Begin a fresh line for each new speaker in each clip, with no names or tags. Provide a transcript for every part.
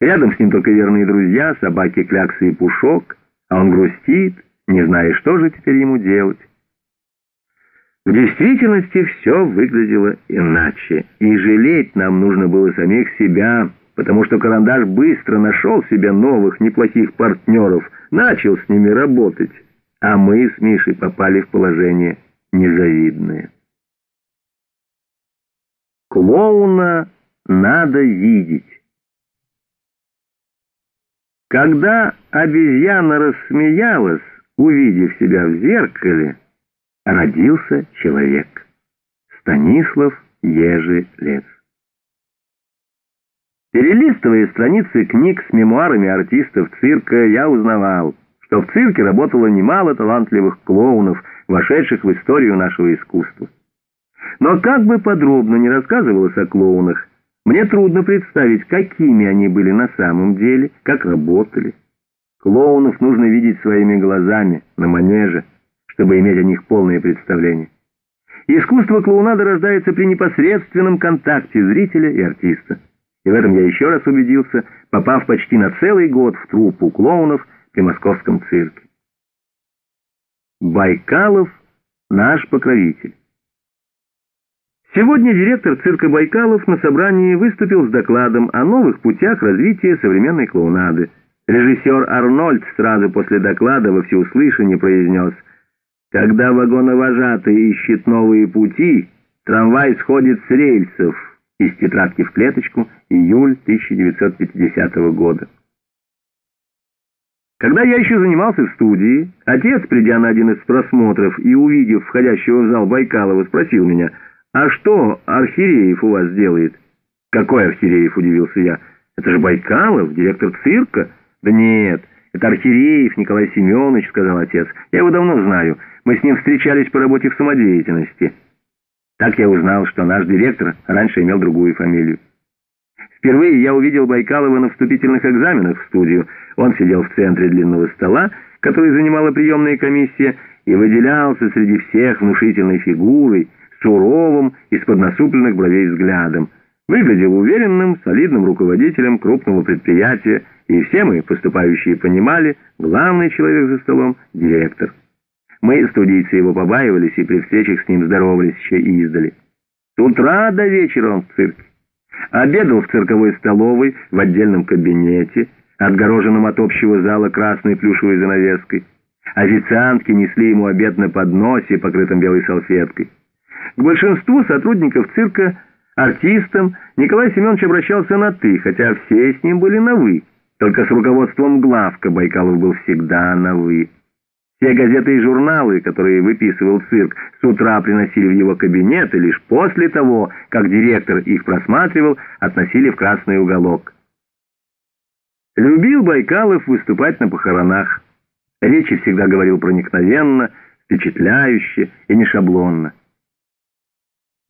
Рядом с ним только верные друзья, собаки Клякса и Пушок, а он грустит, не зная, что же теперь ему делать. В действительности все выглядело иначе, и жалеть нам нужно было самих себя, потому что карандаш быстро нашел себе новых неплохих партнеров, начал с ними работать, а мы с Мишей попали в положение незавидное. Клоуна надо видеть. Когда обезьяна рассмеялась, увидев себя в зеркале, родился человек. Станислав Ежелец. Перелистывая страницы книг с мемуарами артистов цирка, я узнавал, что в цирке работало немало талантливых клоунов, вошедших в историю нашего искусства. Но как бы подробно не рассказывалось о клоунах, мне трудно представить, какими они были на самом деле, как работали. Клоунов нужно видеть своими глазами, на манеже, чтобы иметь о них полное представление. Искусство клоунада рождается при непосредственном контакте зрителя и артиста. И в этом я еще раз убедился, попав почти на целый год в труппу клоунов при московском цирке. Байкалов — наш покровитель. Сегодня директор цирка Байкалов на собрании выступил с докладом о новых путях развития современной клоунады. Режиссер Арнольд сразу после доклада во всеуслышание произнес «Когда вагоновожатый ищет новые пути, трамвай сходит с рельсов» из тетрадки в клеточку июль 1950 года. Когда я еще занимался в студии, отец, придя на один из просмотров и увидев входящего в зал Байкалова, спросил меня – «А что Архиреев у вас делает?» «Какой Архиреев?» — удивился я. «Это же Байкалов, директор цирка». «Да нет, это Архиреев Николай Семенович», — сказал отец. «Я его давно знаю. Мы с ним встречались по работе в самодеятельности». Так я узнал, что наш директор раньше имел другую фамилию. Впервые я увидел Байкалова на вступительных экзаменах в студию. Он сидел в центре длинного стола, который занимала приемная комиссия, и выделялся среди всех внушительной фигурой, суровым, из-под насупленных бровей взглядом. Выглядел уверенным, солидным руководителем крупного предприятия, и все мы, поступающие, понимали, главный человек за столом — директор. Мы, студийцы, его побаивались и при встречах с ним здоровались еще и издали. С утра до вечера он в цирке. Обедал в цирковой столовой в отдельном кабинете, отгороженном от общего зала красной плюшевой занавеской. Официантки несли ему обед на подносе, покрытом белой салфеткой. К большинству сотрудников цирка, артистам, Николай Семенович обращался на «ты», хотя все с ним были на «вы». Только с руководством главка Байкалов был всегда на «вы». Все газеты и журналы, которые выписывал цирк, с утра приносили в его кабинет, и лишь после того, как директор их просматривал, относили в красный уголок. Любил Байкалов выступать на похоронах. Речи всегда говорил проникновенно, впечатляюще и не шаблонно.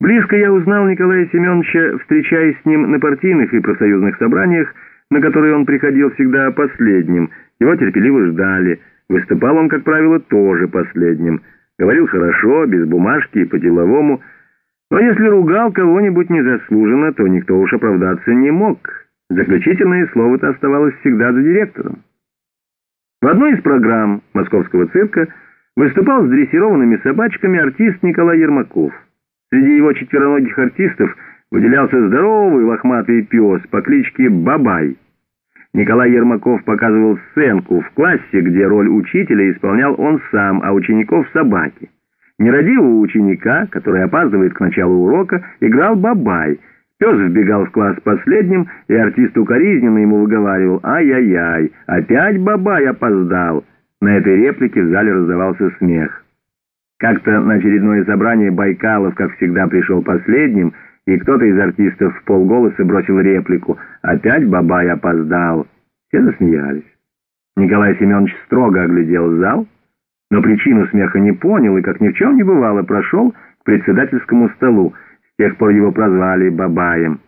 Близко я узнал Николая Семеновича, встречаясь с ним на партийных и профсоюзных собраниях, на которые он приходил всегда последним. Его терпеливо ждали. Выступал он, как правило, тоже последним. Говорил хорошо, без бумажки и по-деловому. Но если ругал кого-нибудь незаслуженно, то никто уж оправдаться не мог. Заключительное слово-то оставалось всегда за директором. В одной из программ московского цирка выступал с дрессированными собачками артист Николай Ермаков. Среди его четвероногих артистов выделялся здоровый лохматый пес по кличке Бабай. Николай Ермаков показывал сценку в классе, где роль учителя исполнял он сам, а учеников — собаки. Нерадивого ученика, который опаздывает к началу урока, играл Бабай. Пес вбегал в класс последним, и артист укоризненно ему выговаривал «Ай-яй-яй, опять Бабай опоздал». На этой реплике в зале раздавался смех. Как-то на очередное собрание Байкалов, как всегда, пришел последним, и кто-то из артистов в полголоса бросил реплику «Опять Бабай опоздал». Все засмеялись. Николай Семенович строго оглядел зал, но причину смеха не понял и, как ни в чем не бывало, прошел к председательскому столу. С тех пор его прозвали Бабаем.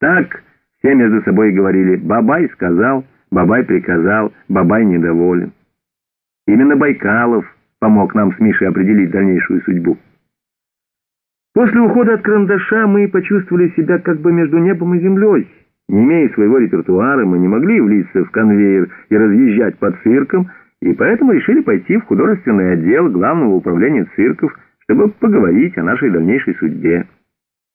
Так все между собой говорили «Бабай сказал», «Бабай приказал», «Бабай недоволен». Именно Байкалов помог нам с Мишей определить дальнейшую судьбу. После ухода от карандаша мы почувствовали себя как бы между небом и землей. Не имея своего репертуара, мы не могли влиться в конвейер и разъезжать по циркам, и поэтому решили пойти в художественный отдел Главного управления цирков, чтобы поговорить о нашей дальнейшей судьбе.